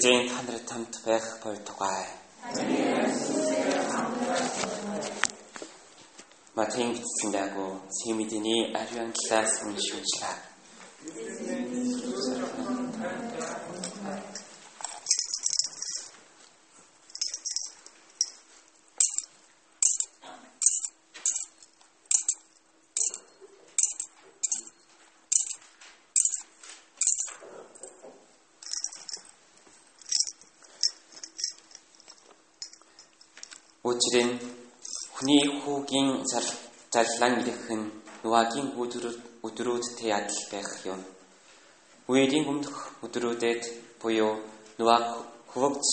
Эзэн та нарт хамт байх болтугай. Матин бичсэн дагуу Симидиний ариун талаас уншууллаа. Учир нь хүний хүүгийн зарлан ирэх нь Нуагийн өдрүүдтэй адил байх юм. Үеийн өмнөх өдрүүдэд буюу Нуаг хөвгч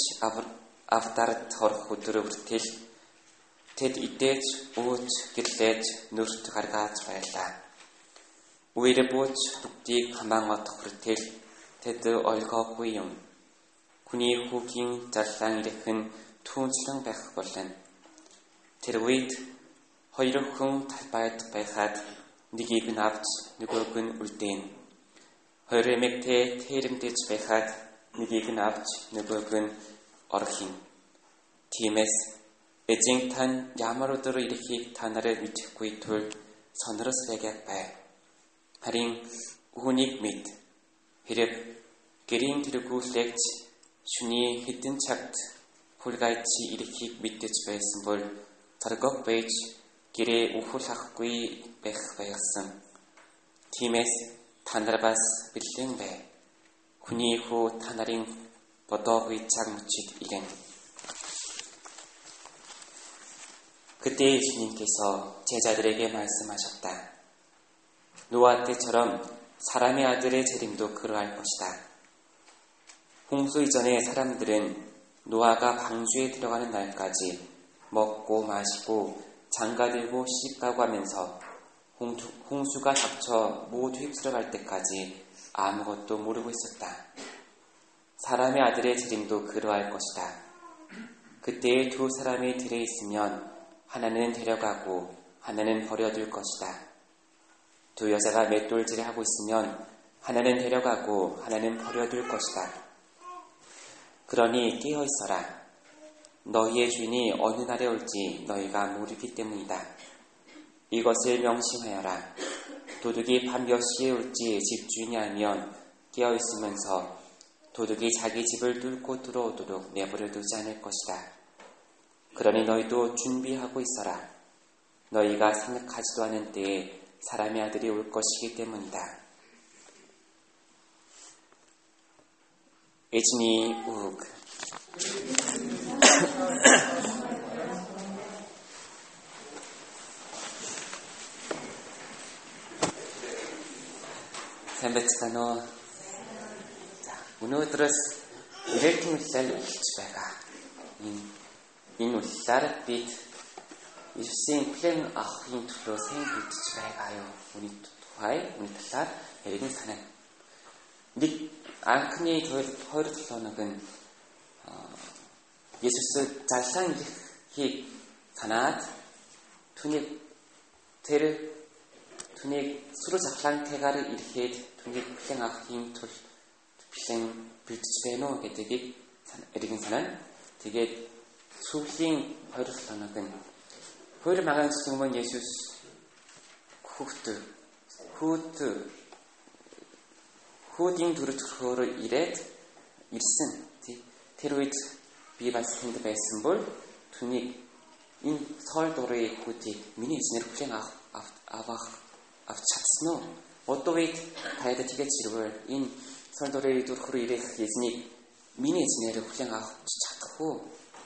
авдарт хорох өдрөө хүртэл тэд идээж, ууж, гэрлээж, нүрт гаргаж байлаа. Үеэр бууж бүгдийг хамаан одох хүртэл тэд ойлгоогүй юм. Хүний хүүгийн зарлан ирэх нь түүнчлэн байх болно. Тэр үед хоёр хүн талбайд байхад нэгийг нь авч нөгөөг нь үлдээн. Хоёр эмэгтэй тэрэмдэж байхад нэгийг нь авч нөгөөг нь орхин. Тиймээс эзэн тань ямар өдөр ирэхийг та нараа мэдэхгүй тул сонирос байгаад бай. Харин үүнийг мэд. Хэрэг гэрийн тэргүүлэгч шүний хідэн цагт хулгайчи ирэхийг мэдэж байсан бол царгог байж гэрээ үхэл ахгүй байх байсан. Тиймээс та нар бас бэлэн бай. Хүний хүү та нарын бодоогүй цаг мөчид ирэн. 그때 예수님께서 제자들에게 말씀하셨다. 노아 때처럼 사람의 아들의 재림도 그러할 것이다. 홍수 이전에 사람들은 노아가 방주에 들어가는 날까지 먹고 마시고 장가들고 시집가고 하면서 홍수, 가 닥쳐 모두 휩쓸어갈 때까지 아무것도 모르고 있었다. 사람의 아들의 재림도 그러할 것이다. 그때에 두 사람이 들에 있으면 하나는 데려가고 하나는 버려둘 것이다. 두 여자가 맷돌질을 하고 있으면 하나는 데려가고 하나는 버려둘 것이다. 그러니 깨어 있어라. 너희의 주인이 어느 날에 올지 너희가 모르기 때문이다. 이것을 명심하여라. 도둑이 밤 몇 시에 올지 집주인이 알면 깨어 있으면서 도둑이 자기 집을 뚫고 들어오도록 내버려 두지 않을 것이다. 그러니 너희도 준비하고 있어라. 너희가 생각하지도 않은 때에 사람의 아들이 올 것이기 때문이다. 에즈니 우그 сайн байцгаана уу? За, өнөөдрөөс ирээдүйн үлэлэл эхэлж байгаа. Энэ энэ үлэлээр бид Иесусийн план авахын төлөө сайн бэлдэж байгаа юу? Үүний тухай, үүний талаар яригын санаа. Нэг анхны 2 7 хоног нь Есүс зарлан ирэхийг санаад түүний тэр түүнийг сүрэ захлаантайгаар ирэхэд түүнийг бүхэн авахын тулд бүхэн бэлдэж байна уу гэдгийг эргэн санаа. Тэгээд сүүлийн 2 хоног нь хоёр магаан гэсэн өмнө Есүс хүүхд хүүд хүүдийн төрөж төрхөөр ирээд ирсэн. Тэр үед би бас тэнд байсан бол түүнийг энэ цол дурын хүүтийг миний эзнэр бүхэн авах авах авч чадсан уу? Одоо үед таад тэгээд хэрвээ энэ цол дурын төрхөр ирэх эзнийг миний эзнэр бүхэн авах чадах уу?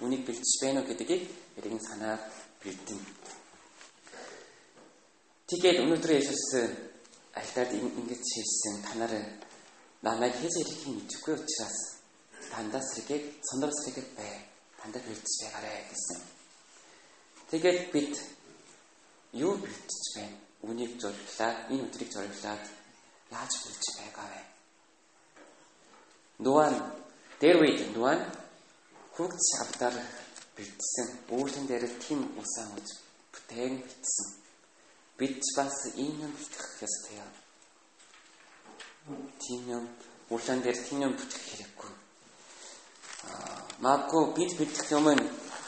Үнийг бэлдэж байна уу гэдгийг эргэн санаа бэлдэн. Тэгээд өнөөдөр Есүс альтаад ингэж хэлсэн та нар намайг хийж ирэхийг мэдэхгүй учраас дандаа сэргийг сонор сэргийг бай. Дандаа бэлдэж байгаарэ гэсэн. Тэгээд бид юу бэлдэж байна? Үнийг зориглаад, энэ өдрийг зориглаад яаж бэлдэж байгаа вэ? Нуан дээр үед нуан хүүгд шавдар бэлдсэн. Үүлэн дээр тим усан үз бүтээн битсэн. Бид бас ийм юм бэлдэх ёстой юм. Тийм юм үүлэн дээр тийм юм бүтгэх хэрэггүй Магадгүй бид бэлдэх юм нь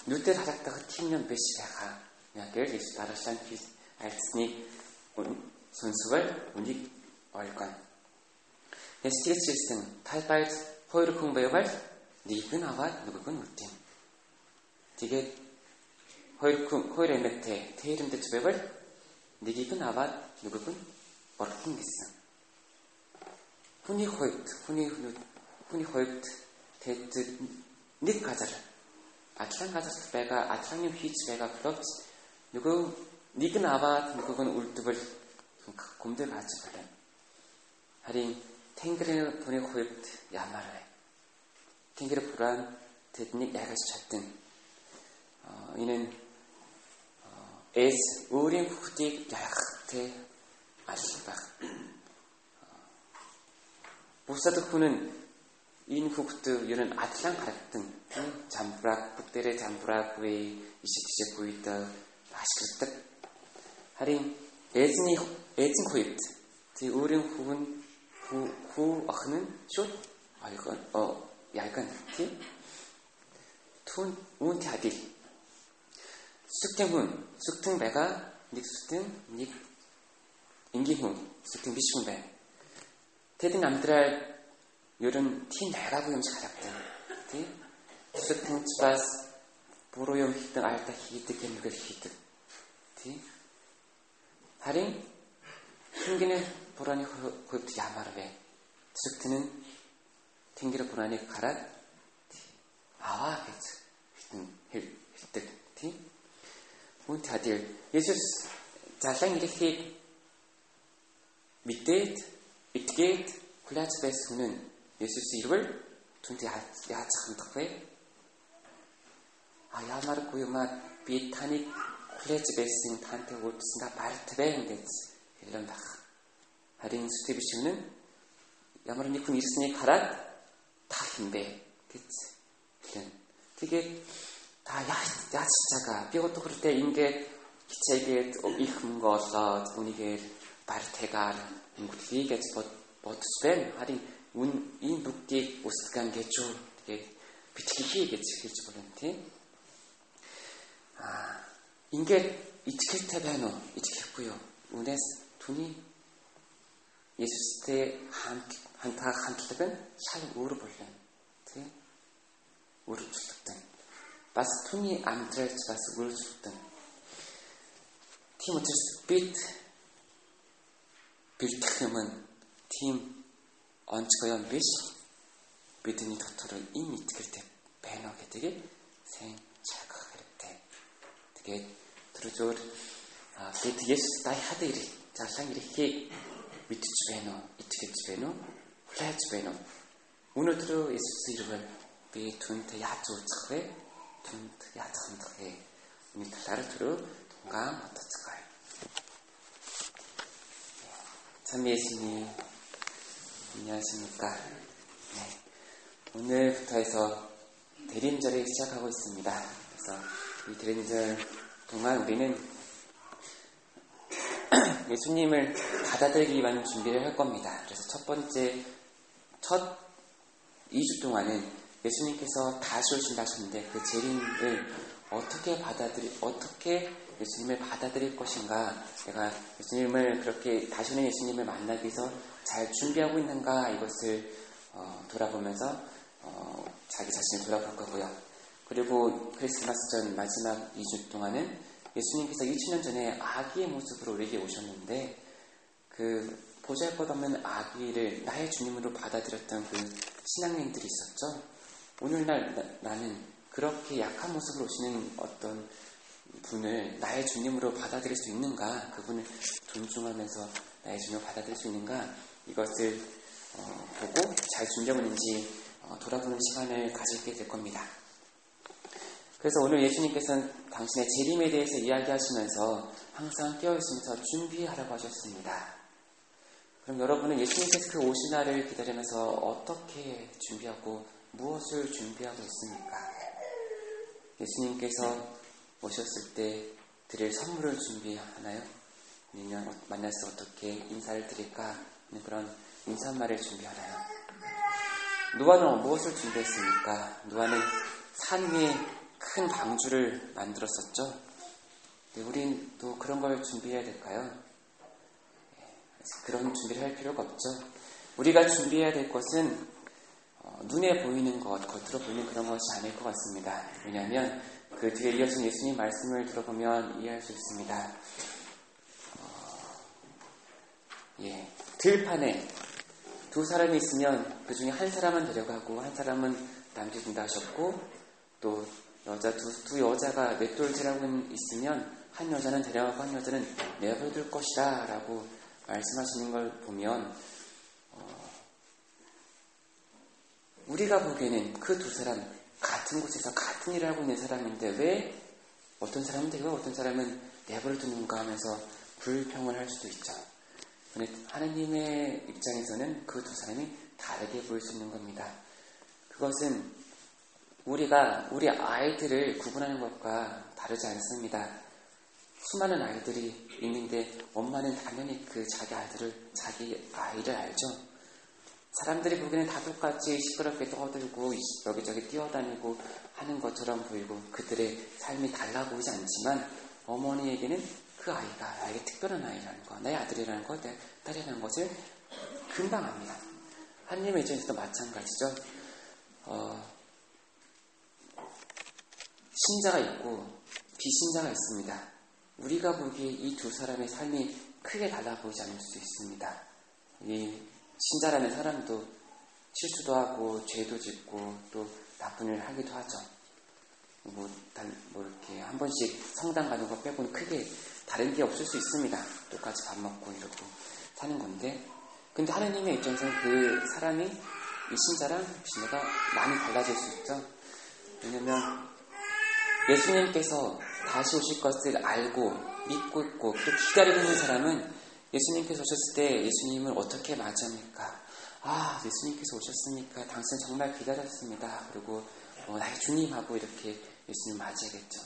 нүдээр харагдах тийм юм биш байхаа. Яг л их дараалал альцсныг сонсвол үнийг ойлгоно. Хэлсэн талбайд хоёр хүн байвал нэг нь аваад нөгөөх нь үтэн. Тэгээд хоёр хүн хоёр эмэгтэй тэрэмдэж байвал нэгийг нь аваад нөгөөх нь орхон гэсэн. Хүний хувьд хүний хүний хувьд тэд нэг газар адлан газарт байгаа адлан юм хийж байгаа боловч нөгөө нэг нь аваад нөгөөг нь үлдвэл гүмдэр хааж байна. Харин Тэнгэрийн бүрийн хувьд ямар вэ? Тэнгэр бүрэн тэднийг ягаж чадсан. Энэ нь эс өөрийн бүхтийг яах те аль баг. Бусад хүн нь энэ хүүхд ер нь адлан харагдан замбрааг бүгдээрээ замбраагүй ишиг ишиггүй дэ ашигладаг. Харин эзний эзэн хувьд тий өөрийн хүүн хүү охин нь шууд аяхан оо яган тий түн үүн чадил сүтэн хүн сүтэн байгаа. Нэг сүтэн нэг энгийн хүн. Сүтэн биш хүн байна. Тэдний амьдрал ер нь тийм хайраагүй юм шиг харагдана. Тий? Сүтэн ч бас буруу юм хийдэг аяда хийдэг юмгээр хийдэг. Тий? Харин хингэнэ бурааны хувьд ямар вэ? Сүтэн нь Тэнгэр бурааныг хараад аваа гэж хитэн хэлдэг. Тий? Үн тадир Есүс залан ирэхийг мэдээд итгээд хүлээж байсан нь Есүс ирвэл түнд яаж хандах вэ? А ямаргүй юмаа би таныг хүлээж байсан тантай үүдсэндээ бартвэ ингэж хэлэн байх. Харин сүтэ биш юм ямар нэг хүн ирснийг хараад та хинбэ гэж хэлэн. Тэгээд та яаж яаж чагаа би өдөртөө ингээд хичээгээд их мөнгө олоод үнийгээр бартайгаар өнгөлхий гэж бодож байна. Харин үн ийм бүгдийг устган гэж юу тэгээд бичгий гэж хэлж байна тийм. Аа ингээд ичгэлтэй байна уу? Ичгэлгүй юу? Үнээс түүний Есүстэй хамт хантаа хандлага нь шал өөр болно. Тийм. Өөрчлөлттэй. Бас түүний амьдралч бас өөрчлөлттэй. Тийм учраас бид бэлтгэх юм нь тийм онцгой юм биш бидний дотор ийм итгэл байна уу гэдгийг сайн чагах хэрэгтэй. Тэгээд тэр зөөр бид Есүс дайхад ирэх, зарлан ирэхийг мэдж байна уу, итгэж байна уу, хүлээж байна уу? Өнөөдөр Есүс ирвэл би түнтэй яаж үзэх вэ? Түнд яаж хандах вэ? Миний талаар түрүү тунгаан бодцгаая. Цамьясны 안녕하십니까. 네. 오늘부터 해서 대림절을 시작하고 있습니다. 그래서 이 대림절 동안 우리는 예수님을 받아들이기 위한 준비를 할 겁니다. 그래서 첫 번째, 첫 2주 동안은 예수님께서 다시 오신다 하셨는데 그 재림을 어떻게 받아들이, 어떻게 예수님을 받아들일 것인가, 내가 예수님을 그렇게 다시 오는 예수님을 만나기 위해서 잘 준비하고 있는가 이것을 어, 돌아보면서 어, 자기 자신을 돌아볼 거고요. 그리고 크리스마스 전 마지막 2주 동안은 예수님께서 2000년 전에 아기의 모습으로 우리에게 오셨는데 그 보잘것없는 아기를 나의 주님으로 받아들였던 그 신앙인들이 있었죠. 오늘날 나, 는 그렇게 약한 모습으로 오시는 어떤 분을 나의 주님으로 받아들일 수 있는가? 그분을 존중하면서 나의 주님을 받아들일 수 있는가? 이것을 어, 보고 잘 준비하고 있는지 어, 돌아보는 시간을 가지게 될 겁니다. 그래서 오늘 예수님께서는 당신의 재림에 대해서 이야기하시면서 항상 깨어있으면서 준비하라고 하셨습니다. 그럼 여러분은 예수님께서 그 날을 기다리면서 어떻게 준비하고 무엇을 준비하고 있습니까? 예수님께서 오셨을 때 드릴 선물을 준비하나요? 아니면 만나서 어떻게 인사를 드릴까 그런 인사말을 준비하나요? 노아는 무엇을 준비했습니까? 노아는 산 위에 큰 방주를 만들었었죠. 네, 우린 또 그런 걸 준비해야 될까요? 예, 그런 준비를 할 필요가 없죠. 우리가 준비해야 될 것은 어, 눈에 보이는 것, 겉으로 보이는 그런 것이 아닐 것 같습니다. 왜냐하면 그 뒤에 이어진 예수님 말씀을 들어보면 이해할 수 있습니다. 어, 예, 들판에 두 사람이 있으면 그 중에 한 사람은 데려가고 한 사람은 남겨둔다 하셨고 또 여자 두, 두 여자가 맷돌질하고 있으면 한 여자는 데려가고 한 여자는 내버려둘 것이다 라고 말씀하시는 걸 보면 어, 우리가 보기에는 그 두 사람 같은 곳에서 같은 일을 하고 있는 사람인데 왜 어떤 사람은 되고 어떤 사람은 내버려 두는가 하면서 불평을 할 수도 있죠. 하느님의 입장에서는 그 두 사람이 다르게 보일 수 있는 겁니다. 그것은 우리가 우리 아이들을 구분하는 것과 다르지 않습니다. 수많은 아이들이 있는데 엄마는 당연히 그 자기 아이들을 자기 아이를 알죠. 사람들이 보기에는 다 똑같이 시끄럽게 떠들고 여기저기 뛰어다니고 하는 것처럼 보이고 그들의 삶이 달라 보이지 않지만 어머니에게는 그 아이가 나에게 특별한 아이라는 것, 내 아들이라는 것, 내 딸이라는 것을 금방 압니다. 하나님의 입장에서도 마찬가지죠. 어, 신자가 있고 비신자가 있습니다. 우리가 보기에 이 두 사람의 삶이 크게 달라 보이지 않을 수 있습니다. 이 신자라는 사람도 실수도 하고 죄도 짓고 또 나쁜 일을 하기도 하죠. 뭐, 뭐 이렇게 한 번씩 성당 가는 거 빼고는 크게 다른 게 없을 수 있습니다. 똑같이 밥 먹고 이러고 사는 건데. 근데 하느님의 입장에서는 그 사람이 이 신자랑 신자가 많이 달라질 수 있죠. 왜냐면 예수님께서 다시 오실 것을 알고 믿고 있고 또 기다리고 있는 사람은 예수님께서 오셨을 때 예수님을 어떻게 맞이합니까? 아, 예수님께서 오셨으니까 당신 정말 기다렸습니다. 그리고 어, 나의 주님하고 이렇게 예수님 맞이하겠죠.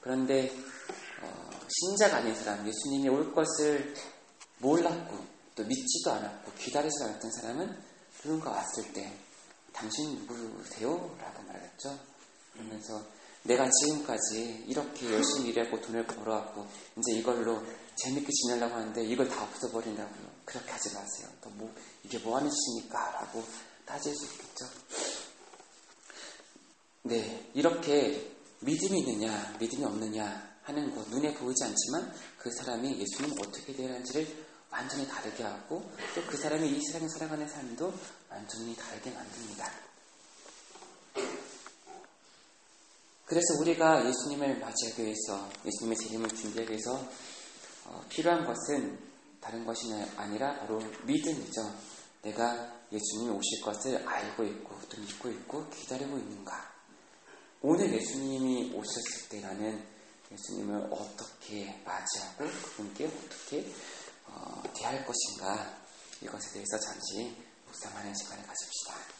그런데 어, 신자가 아닌 사람, 예수님이 올 것을 몰랐고 또 믿지도 않았고 기다리지 않았던 사람은 누군가 왔을 때 당신 누구세요? 라고 말했죠. 그러면서 내가 지금까지 이렇게 열심히 일하고 돈을 벌어왔고 이제 이걸로 재밌게 지내려고 하는데 이걸 다 없어버린다고요. 그렇게 하지 마세요. 또 뭐, 이게 뭐 하는 짓입니까? 라고 따질 수 있겠죠. 네, 이렇게 믿음이 있느냐, 믿음이 없느냐 하는 것, 눈에 보이지 않지만 그 사람이 예수님 어떻게 되는지를 완전히 다르게 하고 또 그 사람이 이 세상을 살아가는 삶도 완전히 다르게 만듭니다. 그래서 우리가 예수님을 맞이하기 위해서 예수님의 재림을 준비하기 위해서 어, 필요한 것은 다른 것이 아니라 바로 믿음이죠. 내가 예수님이 오실 것을 알고 있고 또 믿고 있고 기다리고 있는가. 오늘 예수님이 오셨을 때 나는 예수님을 어떻게 맞이하고 그분께 어떻게 어, 대할 것인가 이것에 대해서 잠시 묵상하는 시간을 가집시다.